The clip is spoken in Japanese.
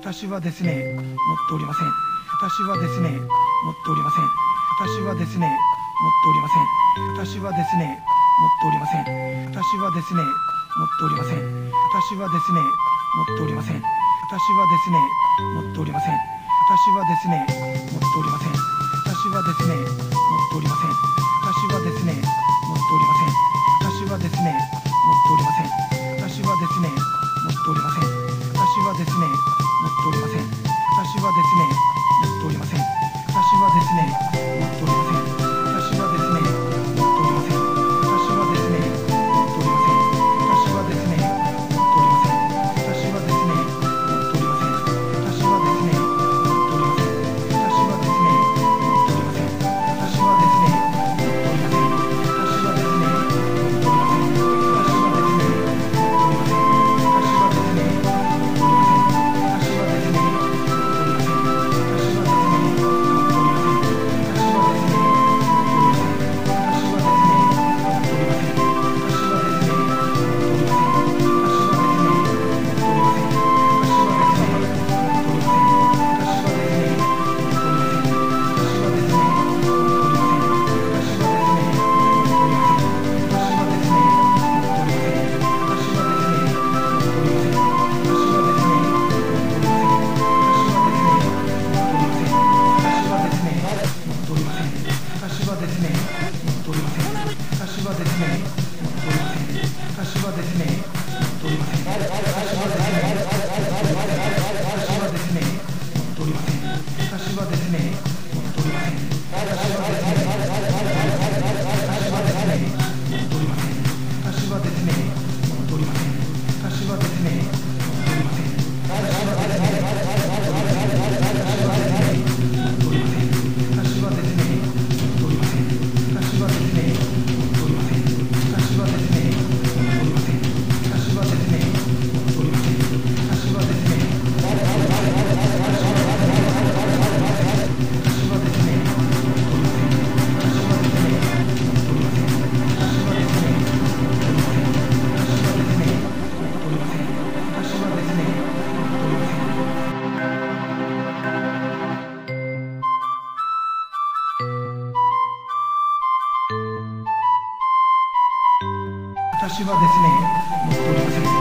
私はですね持っておりません。私はですね持っておりません。私はですね持っておりません。私はですね持っておりません。私はですね持っておりません。私はですね持っておりません。私はですね持っておりません。私はですね持っておりません。私はですね持っておりません。私はですねですね持ってりません私はですね持ってりません私はですね持ってりません私はですね私はですね持ってりません私はですね持ってりません私はですね週はですね、もうりません。